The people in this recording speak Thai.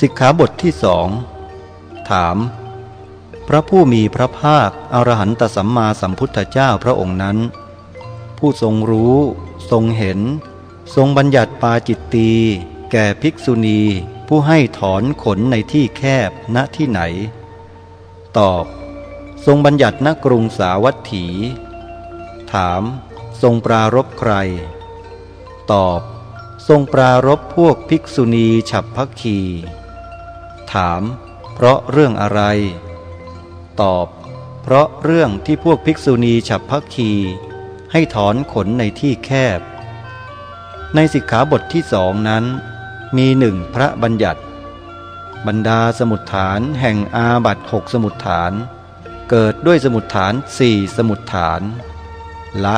สิกขาบทที่สองถาม พระผู้มีพระภาคอรหันตสัมมาสัมพุทธเจ้าพระองค์นั้น ผู้ทรงรู้ ทรงเห็น ทรงบัญญัติปาจิตตีแก่ภิกษุณีผู้ให้ถอนขนในที่แคบณที่ไหน ตอบ ทรงบัญญัติณกรุงสาวัตถี ถาม ทรงปรารบใคร ตอบ ทรงปรารบพวกภิกษุณีฉับพักคี ถาม เพราะเรื่องอะไร ตอบ เพราะเรื่องที่พวกภิกษุณีฉับพักคี ให้ถอนขนในที่แคบ ในสิกขาบทที่สองนั้น มีหนึ่งพระบัญญัติ บรรดาสมุดฐานแห่งอาบัตหกสมุดฐาน เกิดด้วยสมุดฐานสี่สมุดฐาน ละ